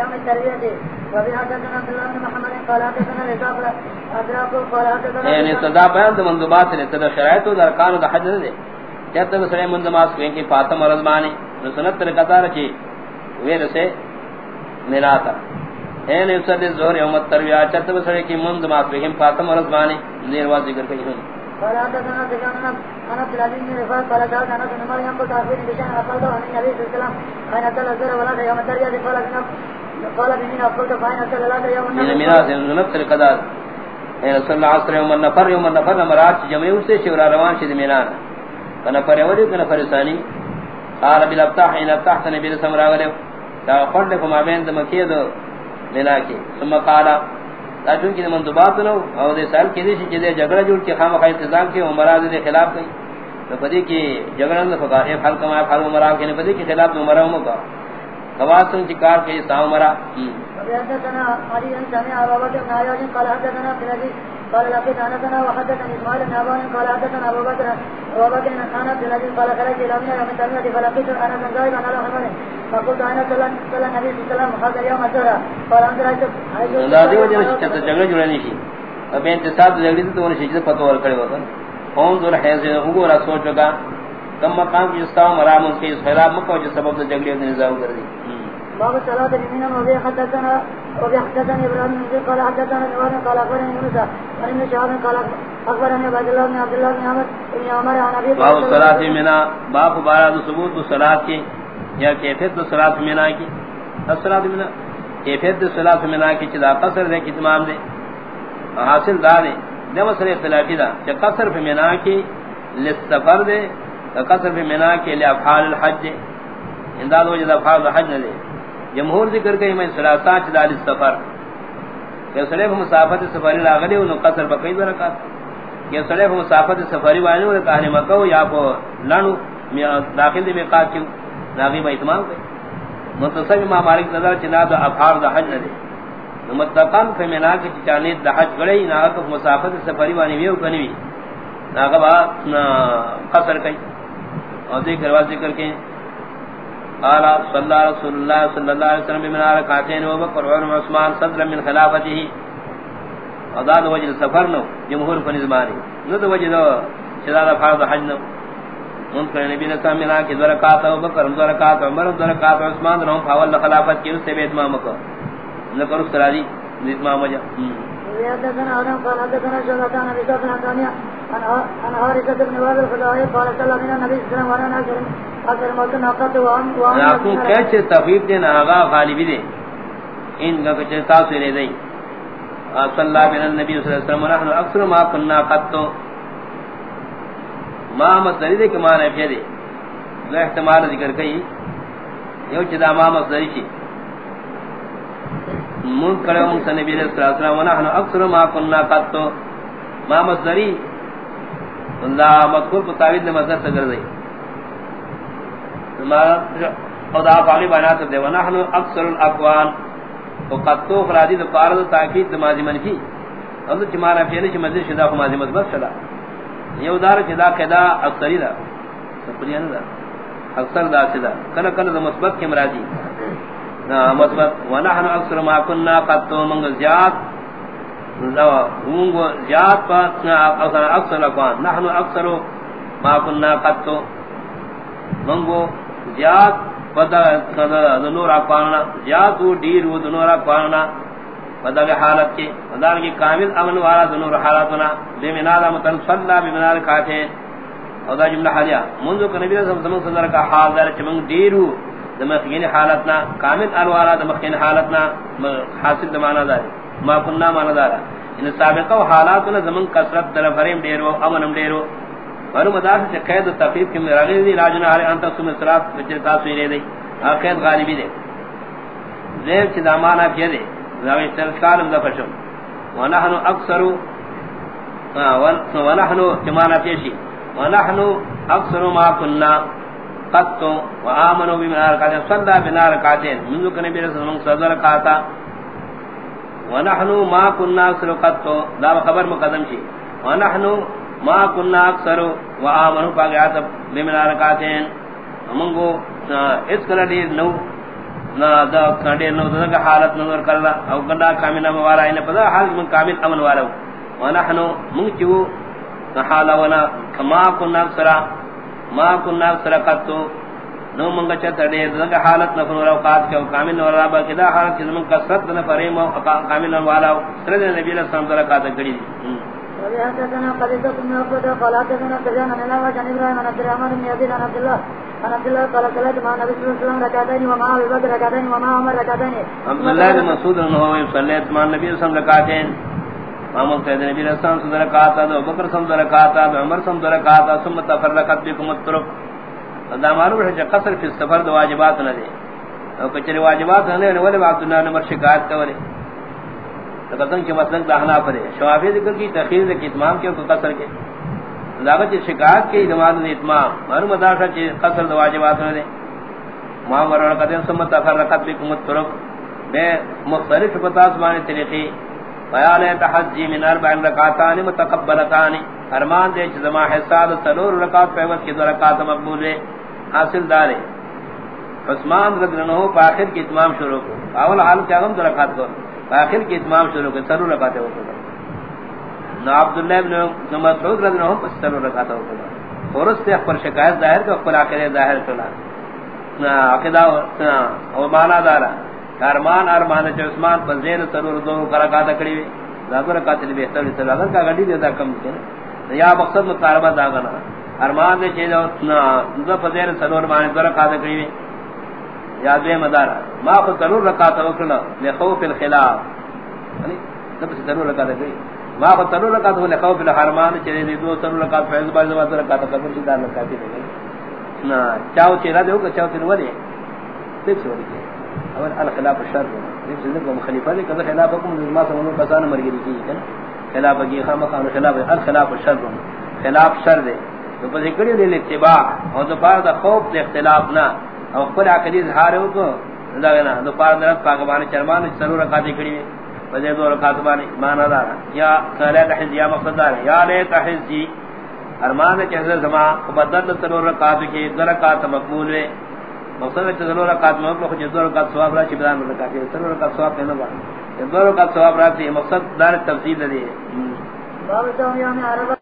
يوم التربية وفي حدثنا عبد الله بن محمد قال حدثنا لساق أدراك قال حدثنا یعنی صدا بیان تو مندوبات نے تدا شرائط و ارکان و حج دے جب تک سڑے مندماس کو ان کی فاطمہ رضمانی سنت طریقہ رکھی ویر سے ملا تھا این افسد زہر یوم الترویہ چت بسڑے کی مندماس کو فاطمہ رضمانی دیر واز ذکر کہی ہوئی قال حدثنا سفيان عن عبد العزيز بن قال مريم قلت أخبرني بشأن أقلته عن النبي صلى الله عليه وسلم ولا يوم التربية قال قال بمن أقلت فأين أتى لا يوم من میراث سنت طریقہ دار اے رسول اللہ عصر یوم النفر یوم النفر مراد جمع سے شورا روان شد مینان نفر اول کو نفر ثانی قال بالافتح ان افتحت نبی سمرا ولو دا قرد کو ما بین دمکید مینا کی ثم قال راجو کی مندوبات نو. او دے سال کی دی چیزے جھگڑا جوڑ کے خام خیر انتظام کے عمرہ دے خلاف کئی. تو پدی کی جھگڑا نہ فقہ ہے حل کما حل عمرہ کے پدی کی خلاف عمرہ مو کا تواسن کی کار کے سا عمرہ حدثنا علي بن سامع ابو بكر بن عياش قال حدثنا الذي قال لقد انسنا وحدثني اسماعيل بن ابان قال حدثنا ابو بكر ابو بكر بن خانه في الذي قال خرج الى من من تنوي فلقيت انا من زايد على حمل فقلت انا صلى الله عليه وسلم هذا اليوم اجرا قال انت رايت لا دی وجہ سے چت جگہ جڑے نہیں تھی اب انتصاب جگڑی تو انہیں شجر پتہ ور کڑے ہوتا ہوں ذل حیز وہ را سوچ لگا کم مقام کی استاو مرام اس کے خراب مکو جو سبب سے جگڑی نے نظام کر دی۔ باب الصلاة بمنا وبي حدثنا وبي حدثنا ابراهيم بن قال حدثنا نوار قال اخبرني موسى عن ابن شهاب قال اخبرني عبد الله بن عبد الله بن عمر بن عمر عن ابي باب الصلاة بمنا باب بارد ثبوت الصلاة کی یا کیفیت الصلاة بمنا کی؟ الصلاة بمنا کیفیت الصلاة بمنا کی چدا قصر دے کتمام دے؟ حاصل دا دے. دے مسئلہ اختلافی دا کہ قصر بمنا کی لسفر دے قصر بمنا کی لافعال الحج دے. انداز وجد افعال الحج دے جمہور ذکر کئی میں سلاسان چدا لسفر کہ سلیف مسافت سفری لاغلی انہوں قصر بقید برکات کہ سلیف مسافت سفری وانی انہوں کہانی مکہ یا کو لانو داخل دی میقات کیوں ناغی با اتمام کئی متصف امام مالک نظر چنا دا افعال دا حج ندے مطلقاً فمنا کی چانیت دا حج گڑی ناغا مسافت سفری وانی ویو کنوی ناغا با قصر کئی اور ذکر واز ذکر کئی قال صلى رسول الله صلى الله عليه وسلم، من ركعتين وبكر وعمر عثمان صدر من خلافته. اذان وجه السفر نو، جمهور فنزماري نو تو وجه شداد فرض حج نو. من کہ نبی نے کہا کہ رکعت ابو بکر رکعت عمر رکعت عثمان رہو فاول خلافت کی اس سے بیت امام کو. نہ کرو سرادی امام وجہ حدثنا آدم قال حدثنا شعبة عن أبي سفيان عن عن حارثة بن وائل الخزاعي قال صلى الله عليه وسلم اگر موت ناقت وان وان آپ کو کیسے تفیب دے آغا غالبی دے۔ ان کا کچھ تاثر لے دے صلی اللہ صلی علیہ وسلم نحن اکثر ما كنا قط ما مصدری دے کہ ما نفی دے دو احتمال ذکر کئی۔ یو چدا ما مصدری چی من کرے من صلی نبی صلی اللہ علیہ وسلم ونحن اکثر ما كنا قط ما مصدری؟ اللہ مذکور نے مصدر خدا باغی بنا کر دے، ونحن اکثر الاقوال. وقتو فرادی تو قارد تاکید ماضی منفی اب تو چمارا پھیلے چ مزید شدا کو ماضی مثبت شدا یہ ادار چدا قدا اکثری دا. سپریاں دا. اکثر دا شدا کنا کنا مثبت کے مرادی نا مثبت ونحن اکثر ما كنا قتو من زیاد. نو زیاد پاس اکثر الاقوال نحن اکثر ما كنا قتو منگو زیاد پدا نور اقوانا زیاد و دیر و نور اقوانا پدا کے حالت کے پدا کی کامل امن والا نور حالاتنا. بے منادا متن صلی بمنار کاتے اور دا جملہ حالیا منذ کہ نبی صلی اللہ علیہ وسلم کا حال دار چمن دیرو دمخین حالتنا. کامل انوارا دمخین حالتنا حاصل دمانا دار. ما کننا مانا دارا ان سابقہ حالاتنا زمن کثرت در فریم ڈیرو امنم ڈیرو اور مدار سے قید تفیف کے مراغی دی راجنا علی انت سم اسراف بچے تاسو نے دی. قید غالبی دے زیب چ دمانا پھے دے راوی سرکار دا فشم ونحن اکثر ونحن جمانا پیشی ونحن اکثر ما كنا قط وامنوا بما قال صلى بنا ركعتين منذ كان نبی رسول اللہ صدر کہتا ونحن ما كنا اکثر قط، دا خبر مقدم شی ونحن ما كنا اکثر و وامنوا باغات بمن رکعتين منگو اس کلا دی نو نا دا کھڑے نو، دا حالت نظر کرلا، او گندا کامل اموارا ان پدا حال من کامل امن والا. ونحن منچو حالا ونا، کما كنا سرا ما كنا سرا قطو. نو منگا چتا دے دا حالت نفر اوقات کے کامل والا با کدا حالت چیز من کثرت نہ فریم کامل امن والا سر نبی علیہ السلام ذرا کا کڑی وبهتنا قليلا كنا قد قال حدثنا سجان من الله وجن ابراهيم عن عبد الرحمن بن يزيد عن عبد الله عن عبد الله قال صليت مع النبي صلى الله عليه وسلم ركعتين ومع ابي بكر ركعتين ومع عمر ركعتين. عبد الله بن مسعود انه هو صليت مع النبي صلى الله عليه وسلم ركعتين. امام سيد النبي صلى الله عليه وسلم بکر صلى الله عليه وسلم عمر صلى الله عليه وسلم ثم تفرقت بكم الطرق. دا معلوم ہے کہ قصر فی السفر، دو واجبات نہ دے او کچری واجبات نہ دے ولے عبد الله نے شکایت کرے قسم کے مطلب دہنا پڑے شوافی ذکر کی تخیر کے اتمام کے قصر کے. لاغت شکایت کے ادمان اتمام. معلوم مدارہ کے قصر واجبات نے ما ورن قدن ثم تفرقت بكم الطرق. میں مختلف بتاس معنی طریقے بیان تحجی من اربع رکعتان متقبلتان. ارمان دے جما حساب سلور رکعت پیوت کی رکعت مقبول ہے حاصل دار عثمان رضی اللہ عنہ اخر کی اتمام شروع کو. اول حال کیا ہم رکعت کو آخر کی اتمام شروع کر سرو رکھاتے ہوتے ہیں نو عبداللہ ابن مسعود رضی اللہ عنہ سرو رکھاتے ہوتے ہیں اور اس سے اکبر شکایت ظاہر کا اکبر آخر ظاہر کلا عقیدہ و مانا دارا۔ ارمان ارمان چا عثمان پر زیر سرور دو کرکاتا کڑی ہوئی۔ زادو رکاتے لی بہتر لیتا اگر کا گڑی دیتا کم کیا یا مقصد مطالبہ داغنا۔ ارمان دے چیزا دو پر زیر سرور مانے دو رکاتا کڑی ہوئی۔ یا دے مدار ما کو ضرور رکعت وکلا لخوف الخلاف. یعنی تب سے ضرور رکعت گئی ما کو ضرور رکعت وہ لخوف الحرمان چلے دی دو ضرور رکعت فیض باز باز رکعت قبر سے دار رکعت دی. نا چاو چرا دے کو چاو تن ودی دیکھ سو دی اور الخلاف الشر دیکھ سے کو خلیفہ دے کہ خلاف حکم ما سمو کسان مرگی دی کی خلاف کی خام خام خلاف الخلاف الشر خلاف شر دے تو پر ذکر دی اتباع. اور تو خوف دے اختلاف نہ او خپل عقیدی اظہار ہو تو لگنا دو پار درت پاکبان چرمان ضرور رکعت کڑی ہے وجہ دو رکعت بانی مانا دار یا سارے تحز یا مقصد دار یا لے تحز جی ارمان کے حضرت زما په بدل ضرور رکعت کی رکعت مقبول ہے مقصد ہے ضرور رکعت مقبول ہو ضرور رکعت ثواب را چھ بیان رکعت کی ضرور رکعت ثواب نہ با ضرور رکعت ثواب را مقصد دار تفصیل دے باب تو یوم عرفہ